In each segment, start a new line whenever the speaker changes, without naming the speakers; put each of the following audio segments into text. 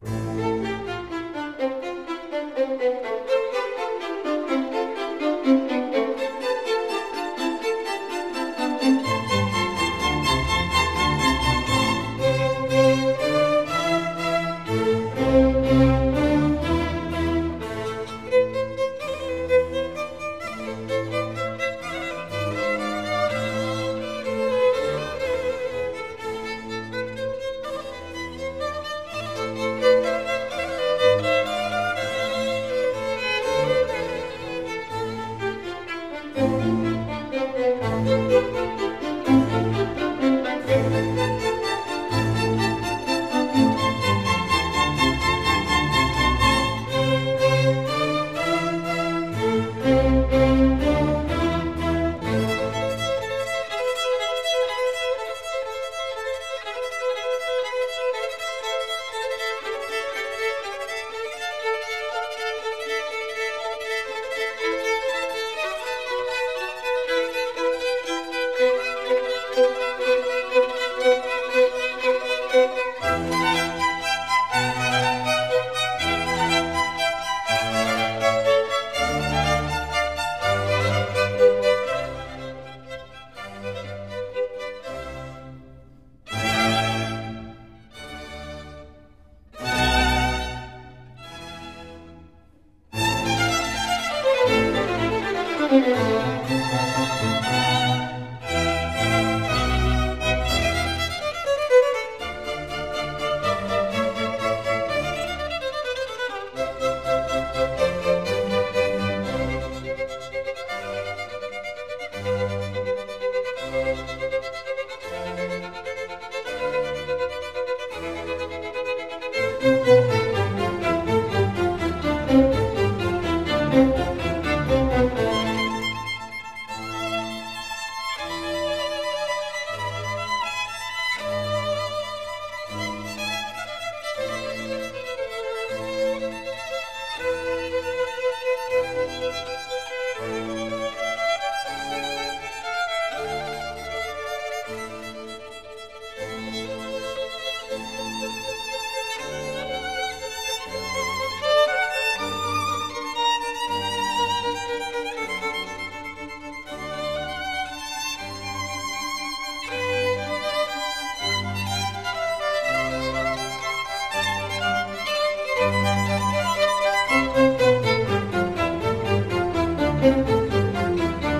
Thank you. Thank you.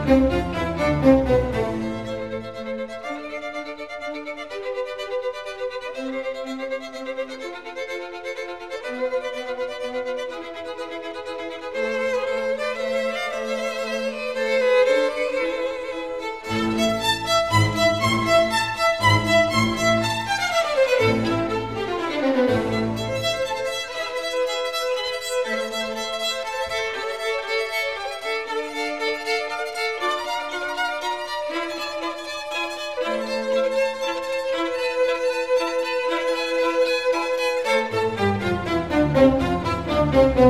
Música Thank you.